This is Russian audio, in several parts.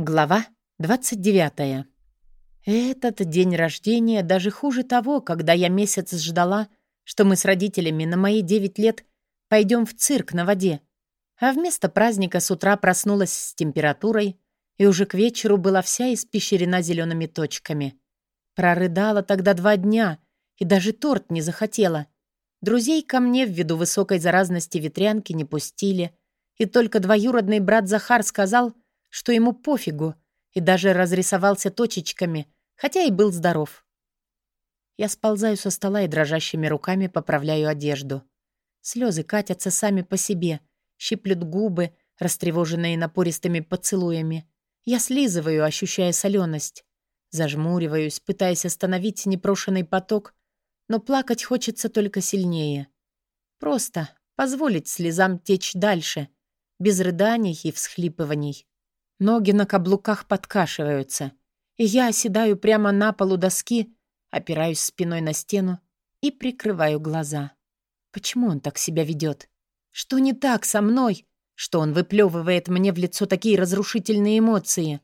Глава 29. Этот день рождения даже хуже того, когда я месяц ждала, что мы с родителями на мои 9 лет пойдем в цирк на воде. А вместо праздника с утра проснулась с температурой и уже к вечеру была вся испещрена зелеными точками. Прорыдала тогда два дня и даже торт не захотела. Друзей ко мне ввиду высокой заразности ветрянки не пустили, и только двоюродный брат Захар сказал — что ему пофигу, и даже разрисовался точечками, хотя и был здоров. Я сползаю со стола и дрожащими руками поправляю одежду. Слезы катятся сами по себе, щиплют губы, растревоженные напористыми поцелуями. Я слизываю, ощущая соленость. Зажмуриваюсь, пытаясь остановить непрошенный поток, но плакать хочется только сильнее. Просто позволить слезам течь дальше, без рыданий и всхлипываний. Ноги на каблуках подкашиваются, и я оседаю прямо на полу доски, опираюсь спиной на стену и прикрываю глаза. Почему он так себя ведет? Что не так со мной? Что он выплевывает мне в лицо такие разрушительные эмоции?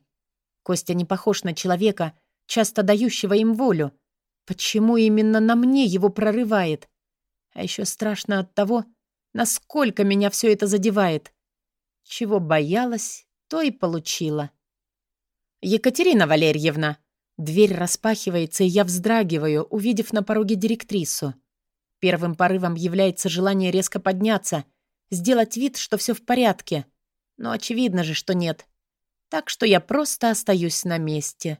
Костя не похож на человека, часто дающего им волю. Почему именно на мне его прорывает? А еще страшно от того, насколько меня все это задевает. Чего боялась, то и получила. «Екатерина Валерьевна!» Дверь распахивается, и я вздрагиваю, увидев на пороге директрису. Первым порывом является желание резко подняться, сделать вид, что все в порядке. Но очевидно же, что нет. Так что я просто остаюсь на месте.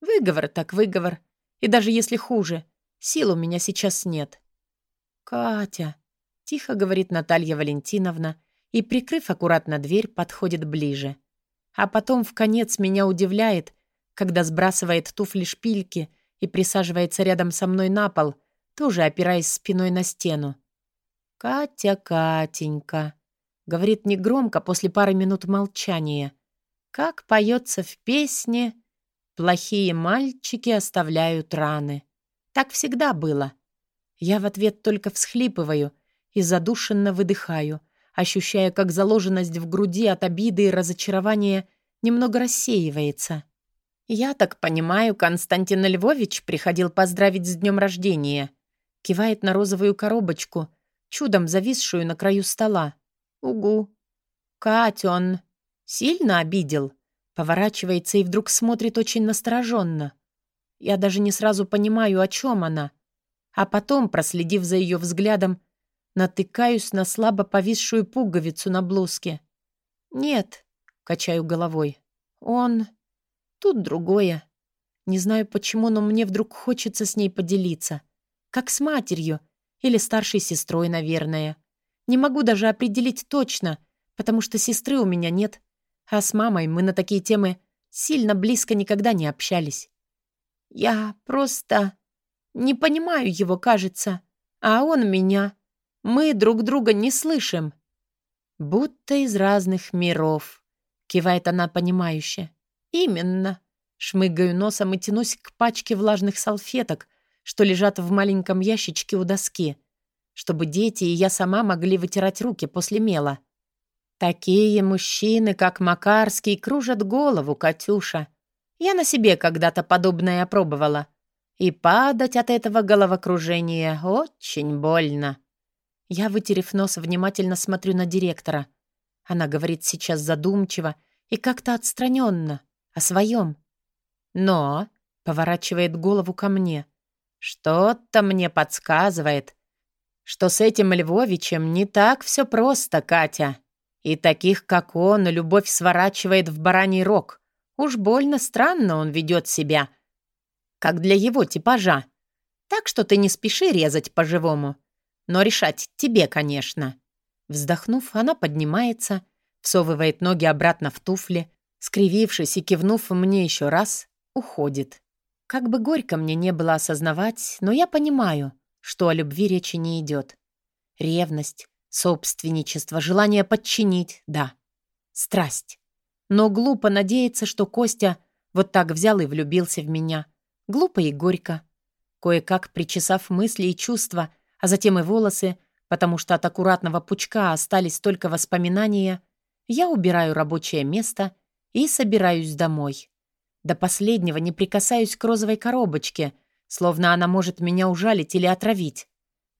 Выговор так выговор. И даже если хуже, сил у меня сейчас нет. «Катя», — тихо говорит Наталья Валентиновна, и, прикрыв аккуратно дверь, подходит ближе. А потом в конец меня удивляет, когда сбрасывает туфли-шпильки и присаживается рядом со мной на пол, тоже опираясь спиной на стену. «Катя, Катенька», — говорит негромко после пары минут молчания, «как поется в песне «Плохие мальчики оставляют раны». Так всегда было. Я в ответ только всхлипываю и задушенно выдыхаю — ощущая, как заложенность в груди от обиды и разочарования немного рассеивается. «Я так понимаю, Константин Львович приходил поздравить с днем рождения», кивает на розовую коробочку, чудом зависшую на краю стола. «Угу». «Катю он сильно обидел?» Поворачивается и вдруг смотрит очень настороженно. Я даже не сразу понимаю, о чем она. А потом, проследив за ее взглядом, Натыкаюсь на слабо повисшую пуговицу на блузке. «Нет», — качаю головой. «Он... Тут другое. Не знаю почему, но мне вдруг хочется с ней поделиться. Как с матерью. Или старшей сестрой, наверное. Не могу даже определить точно, потому что сестры у меня нет. А с мамой мы на такие темы сильно близко никогда не общались. Я просто не понимаю его, кажется, а он меня. Мы друг друга не слышим». «Будто из разных миров», — кивает она понимающе. «Именно». Шмыгаю носом и тянусь к пачке влажных салфеток, что лежат в маленьком ящичке у доски, чтобы дети и я сама могли вытирать руки после мела. Такие мужчины, как Макарский, кружат голову, Катюша. Я на себе когда-то подобное опробовала. И падать от этого головокружения очень больно. Я, вытерев нос, внимательно смотрю на директора. Она говорит сейчас задумчиво и как-то отстраненно, о своем. Но поворачивает голову ко мне. Что-то мне подсказывает, что с этим Львовичем не так все просто, Катя. И таких, как он, любовь сворачивает в бараний рог. Уж больно странно он ведет себя, как для его типажа. Так что ты не спеши резать по-живому. Но решать тебе, конечно». Вздохнув, она поднимается, всовывает ноги обратно в туфли, скривившись и кивнув мне еще раз, уходит. Как бы горько мне не было осознавать, но я понимаю, что о любви речи не идет. Ревность, собственничество, желание подчинить — да. Страсть. Но глупо надеяться, что Костя вот так взял и влюбился в меня. Глупо и горько. Кое-как, причесав мысли и чувства, а затем и волосы, потому что от аккуратного пучка остались только воспоминания, я убираю рабочее место и собираюсь домой. До последнего не прикасаюсь к розовой коробочке, словно она может меня ужалить или отравить.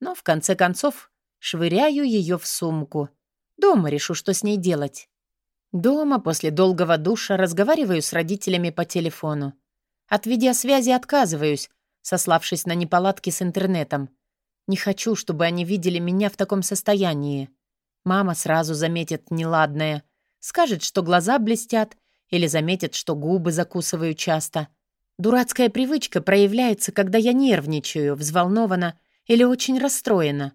Но в конце концов швыряю ее в сумку. Дома решу, что с ней делать. Дома после долгого душа разговариваю с родителями по телефону. От видеосвязи отказываюсь, сославшись на неполадки с интернетом. Не хочу, чтобы они видели меня в таком состоянии. Мама сразу заметит неладное. Скажет, что глаза блестят, или заметит, что губы закусываю часто. Дурацкая привычка проявляется, когда я нервничаю, взволнована или очень расстроена.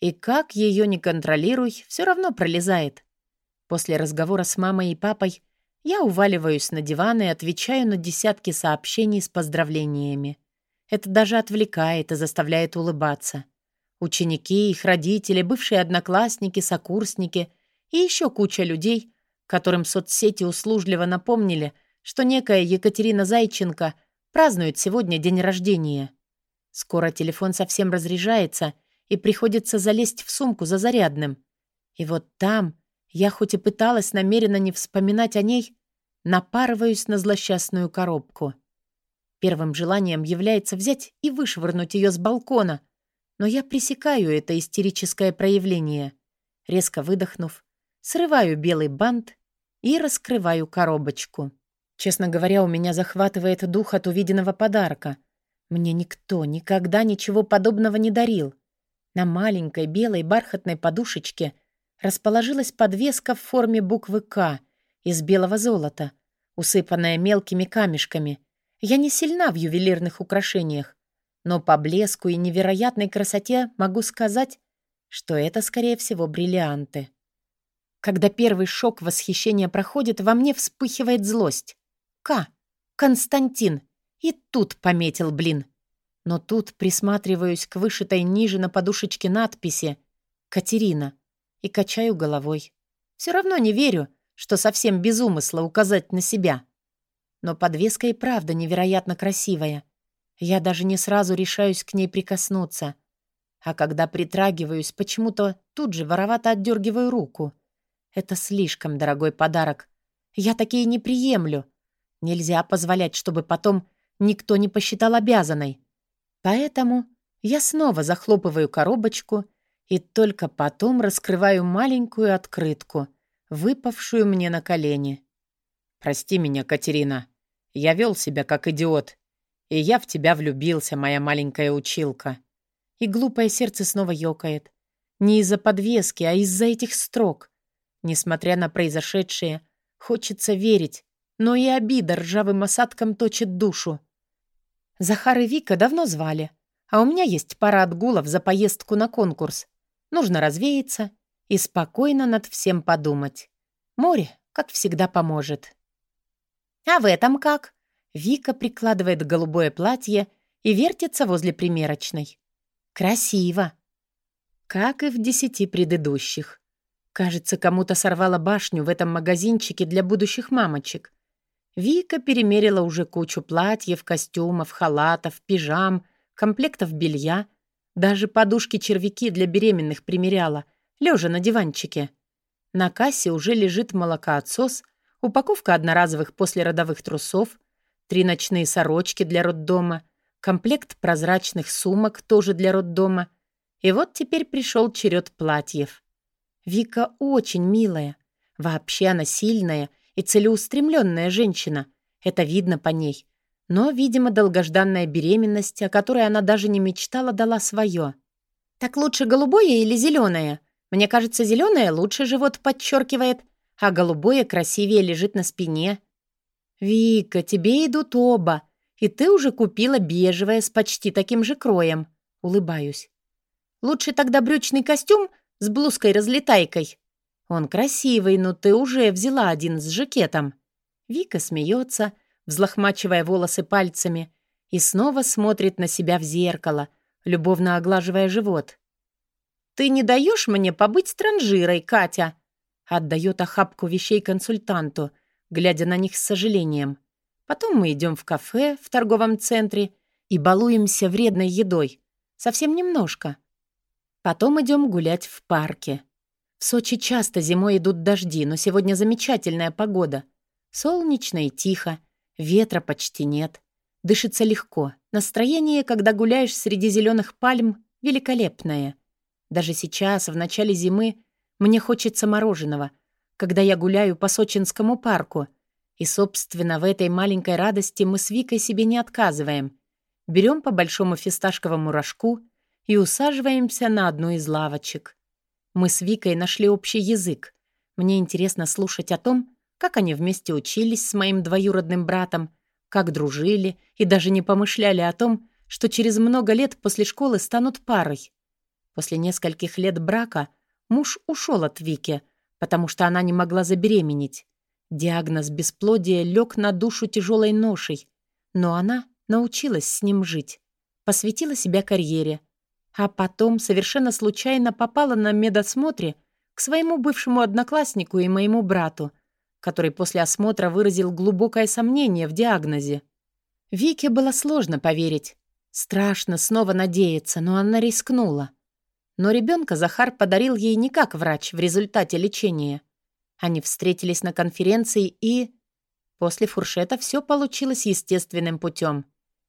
И как ее не контролируй, все равно пролезает. После разговора с мамой и папой я уваливаюсь на диван и отвечаю на десятки сообщений с поздравлениями. Это даже отвлекает и заставляет улыбаться. Ученики, их родители, бывшие одноклассники, сокурсники и еще куча людей, которым соцсети услужливо напомнили, что некая Екатерина Зайченко празднует сегодня день рождения. Скоро телефон совсем разряжается, и приходится залезть в сумку за зарядным. И вот там я хоть и пыталась намеренно не вспоминать о ней, напарываюсь на злосчастную коробку. Первым желанием является взять и вышвырнуть ее с балкона, но я пресекаю это истерическое проявление. Резко выдохнув, срываю белый бант и раскрываю коробочку. Честно говоря, у меня захватывает дух от увиденного подарка. Мне никто никогда ничего подобного не дарил. На маленькой белой бархатной подушечке расположилась подвеска в форме буквы «К» из белого золота, усыпанная мелкими камешками. Я не сильна в ювелирных украшениях, но по блеску и невероятной красоте могу сказать, что это, скорее всего, бриллианты. Когда первый шок восхищения проходит, во мне вспыхивает злость. К. Константин. И тут пометил, блин. Но тут присматриваюсь к вышитой ниже на подушечке надписи «Катерина» и качаю головой. Все равно не верю, что совсем без умысла указать на себя. Но подвеска и правда невероятно красивая. Я даже не сразу решаюсь к ней прикоснуться. А когда притрагиваюсь, почему-то тут же воровато отдергиваю руку. Это слишком дорогой подарок. Я такие не приемлю. Нельзя позволять, чтобы потом никто не посчитал обязанной. Поэтому я снова захлопываю коробочку и только потом раскрываю маленькую открытку, выпавшую мне на колени. «Прости меня, Катерина. Я вел себя как идиот и я в тебя влюбился, моя маленькая училка». И глупое сердце снова ёкает. Не из-за подвески, а из-за этих строк. Несмотря на произошедшее, хочется верить, но и обида ржавым осадком точит душу. Захар и Вика давно звали, а у меня есть пара отгулов за поездку на конкурс. Нужно развеяться и спокойно над всем подумать. Море, как всегда, поможет. «А в этом как?» Вика прикладывает голубое платье и вертится возле примерочной. Красиво. Как и в десяти предыдущих. Кажется, кому-то сорвала башню в этом магазинчике для будущих мамочек. Вика перемерила уже кучу платьев, костюмов, халатов, пижам, комплектов белья. Даже подушки-червяки для беременных примеряла, лежа на диванчике. На кассе уже лежит молокоотсос, упаковка одноразовых послеродовых трусов — три ночные сорочки для роддома, комплект прозрачных сумок тоже для роддома. И вот теперь пришел черед платьев. Вика очень милая. Вообще она сильная и целеустремленная женщина. Это видно по ней. Но, видимо, долгожданная беременность, о которой она даже не мечтала, дала свое. «Так лучше голубое или зеленое? Мне кажется, зеленое лучше живот подчеркивает, а голубое красивее лежит на спине», «Вика, тебе идут оба, и ты уже купила бежевое с почти таким же кроем». Улыбаюсь. «Лучше тогда брючный костюм с блузкой-разлетайкой. Он красивый, но ты уже взяла один с жакетом». Вика смеется, взлохмачивая волосы пальцами, и снова смотрит на себя в зеркало, любовно оглаживая живот. «Ты не даешь мне побыть транжирой, Катя?» Отдает охапку вещей консультанту, глядя на них с сожалением. Потом мы идем в кафе в торговом центре и балуемся вредной едой. Совсем немножко. Потом идем гулять в парке. В Сочи часто зимой идут дожди, но сегодня замечательная погода. Солнечно и тихо, ветра почти нет. Дышится легко. Настроение, когда гуляешь среди зеленых пальм, великолепное. Даже сейчас, в начале зимы, мне хочется мороженого, когда я гуляю по Сочинскому парку. И, собственно, в этой маленькой радости мы с Викой себе не отказываем. Берем по большому фисташковому рожку и усаживаемся на одну из лавочек. Мы с Викой нашли общий язык. Мне интересно слушать о том, как они вместе учились с моим двоюродным братом, как дружили и даже не помышляли о том, что через много лет после школы станут парой. После нескольких лет брака муж ушел от Вики, потому что она не могла забеременеть. Диагноз бесплодия лег на душу тяжелой ношей, но она научилась с ним жить, посвятила себя карьере, а потом совершенно случайно попала на медосмотре к своему бывшему однокласснику и моему брату, который после осмотра выразил глубокое сомнение в диагнозе. Вике было сложно поверить. Страшно снова надеяться, но она рискнула. Но ребенка Захар подарил ей не как врач в результате лечения. Они встретились на конференции и... После фуршета все получилось естественным путем.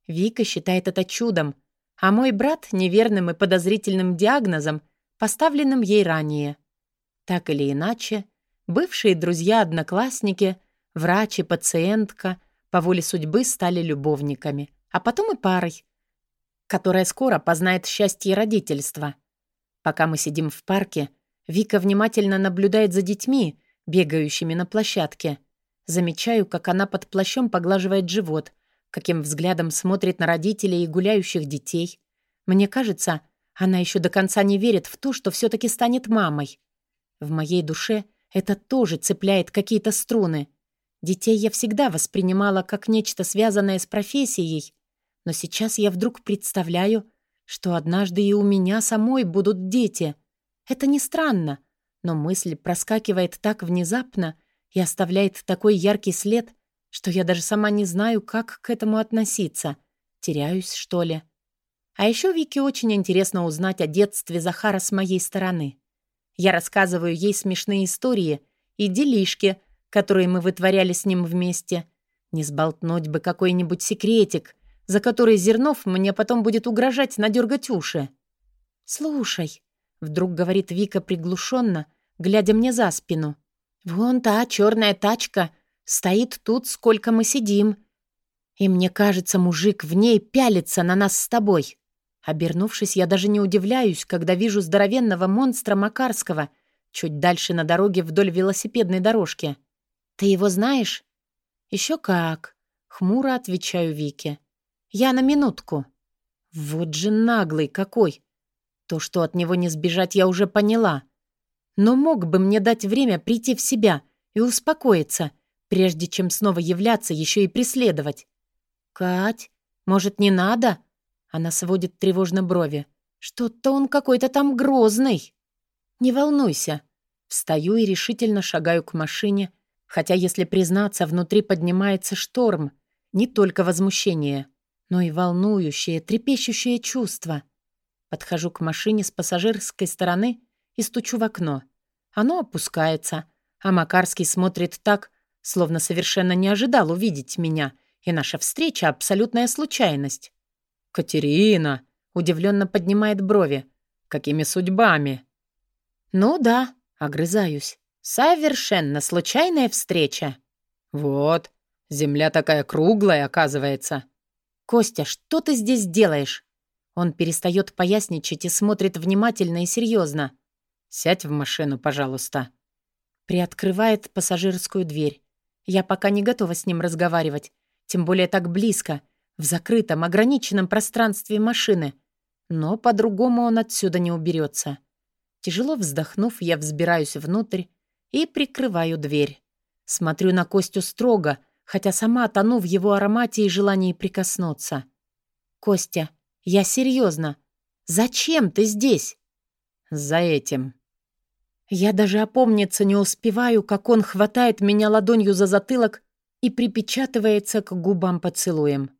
Вика считает это чудом, а мой брат — неверным и подозрительным диагнозом, поставленным ей ранее. Так или иначе, бывшие друзья-одноклассники, врач и пациентка по воле судьбы стали любовниками, а потом и парой, которая скоро познает счастье родительства. Пока мы сидим в парке, Вика внимательно наблюдает за детьми, бегающими на площадке. Замечаю, как она под плащом поглаживает живот, каким взглядом смотрит на родителей и гуляющих детей. Мне кажется, она еще до конца не верит в то, что все-таки станет мамой. В моей душе это тоже цепляет какие-то струны. Детей я всегда воспринимала как нечто связанное с профессией, но сейчас я вдруг представляю, что однажды и у меня самой будут дети. Это не странно, но мысль проскакивает так внезапно и оставляет такой яркий след, что я даже сама не знаю, как к этому относиться. Теряюсь, что ли? А еще Вике очень интересно узнать о детстве Захара с моей стороны. Я рассказываю ей смешные истории и делишки, которые мы вытворяли с ним вместе. Не сболтнуть бы какой-нибудь секретик, за который Зернов мне потом будет угрожать надергать уши. «Слушай», — вдруг говорит Вика приглушенно, глядя мне за спину. «Вон та черная тачка стоит тут, сколько мы сидим. И мне кажется, мужик в ней пялится на нас с тобой». Обернувшись, я даже не удивляюсь, когда вижу здоровенного монстра Макарского чуть дальше на дороге вдоль велосипедной дорожки. «Ты его знаешь?» «Еще как», — хмуро отвечаю Вике. Я на минутку. Вот же наглый какой. То, что от него не сбежать, я уже поняла. Но мог бы мне дать время прийти в себя и успокоиться, прежде чем снова являться еще и преследовать. «Кать, может, не надо?» Она сводит тревожно брови. «Что-то он какой-то там грозный». «Не волнуйся». Встаю и решительно шагаю к машине, хотя, если признаться, внутри поднимается шторм, не только возмущение но и волнующее, трепещущее чувство. Подхожу к машине с пассажирской стороны и стучу в окно. Оно опускается, а Макарский смотрит так, словно совершенно не ожидал увидеть меня, и наша встреча — абсолютная случайность. «Катерина!» — удивленно поднимает брови. «Какими судьбами?» «Ну да», — огрызаюсь. «Совершенно случайная встреча». «Вот, земля такая круглая, оказывается. «Костя, что ты здесь делаешь?» Он перестает поясничать и смотрит внимательно и серьезно. «Сядь в машину, пожалуйста». Приоткрывает пассажирскую дверь. Я пока не готова с ним разговаривать, тем более так близко, в закрытом, ограниченном пространстве машины. Но по-другому он отсюда не уберется. Тяжело вздохнув, я взбираюсь внутрь и прикрываю дверь. Смотрю на Костю строго — хотя сама тону в его аромате и желании прикоснуться. «Костя, я серьезно. Зачем ты здесь?» «За этим». Я даже опомниться не успеваю, как он хватает меня ладонью за затылок и припечатывается к губам поцелуем.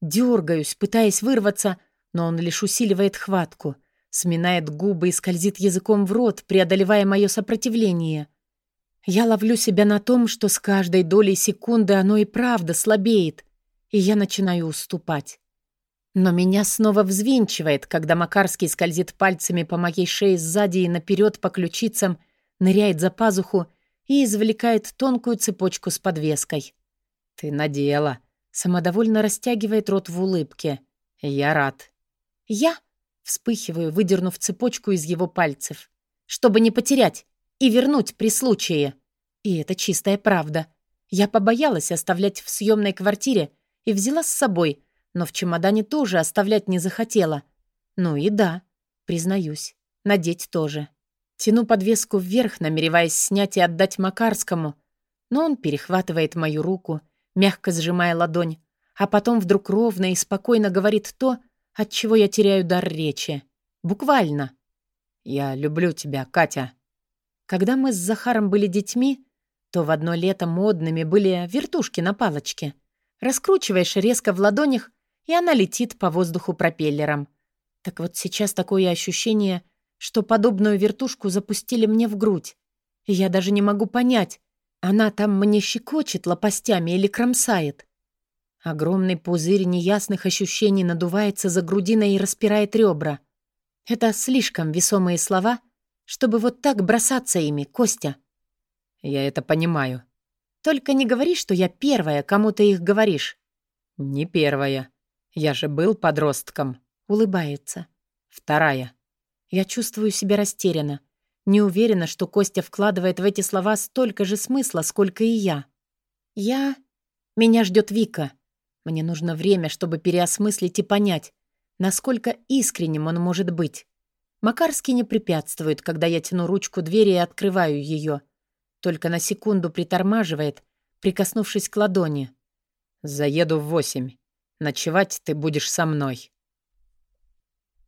Дергаюсь, пытаясь вырваться, но он лишь усиливает хватку, сминает губы и скользит языком в рот, преодолевая мое сопротивление. Я ловлю себя на том, что с каждой долей секунды оно и правда слабеет, и я начинаю уступать. Но меня снова взвинчивает, когда Макарский скользит пальцами по моей шее сзади и наперед по ключицам, ныряет за пазуху и извлекает тонкую цепочку с подвеской. «Ты надела», — самодовольно растягивает рот в улыбке. «Я рад». «Я?» — вспыхиваю, выдернув цепочку из его пальцев. «Чтобы не потерять и вернуть при случае». И это чистая правда. Я побоялась оставлять в съемной квартире и взяла с собой, но в чемодане тоже оставлять не захотела. Ну и да, признаюсь, надеть тоже. Тяну подвеску вверх, намереваясь снять и отдать Макарскому, но он перехватывает мою руку, мягко сжимая ладонь, а потом вдруг ровно и спокойно говорит то, от чего я теряю дар речи. Буквально. «Я люблю тебя, Катя». Когда мы с Захаром были детьми, то в одно лето модными были вертушки на палочке. Раскручиваешь резко в ладонях, и она летит по воздуху пропеллером. Так вот сейчас такое ощущение — что подобную вертушку запустили мне в грудь. И я даже не могу понять, она там мне щекочет лопастями или кромсает. Огромный пузырь неясных ощущений надувается за грудиной и распирает ребра. Это слишком весомые слова, чтобы вот так бросаться ими, Костя. Я это понимаю. Только не говори, что я первая, кому ты их говоришь. Не первая. Я же был подростком. Улыбается. Вторая. Я чувствую себя растерянно. Не уверена, что Костя вкладывает в эти слова столько же смысла, сколько и я. Я... Меня ждет Вика. Мне нужно время, чтобы переосмыслить и понять, насколько искренним он может быть. Макарский не препятствует, когда я тяну ручку двери и открываю ее. Только на секунду притормаживает, прикоснувшись к ладони. «Заеду в восемь. Ночевать ты будешь со мной».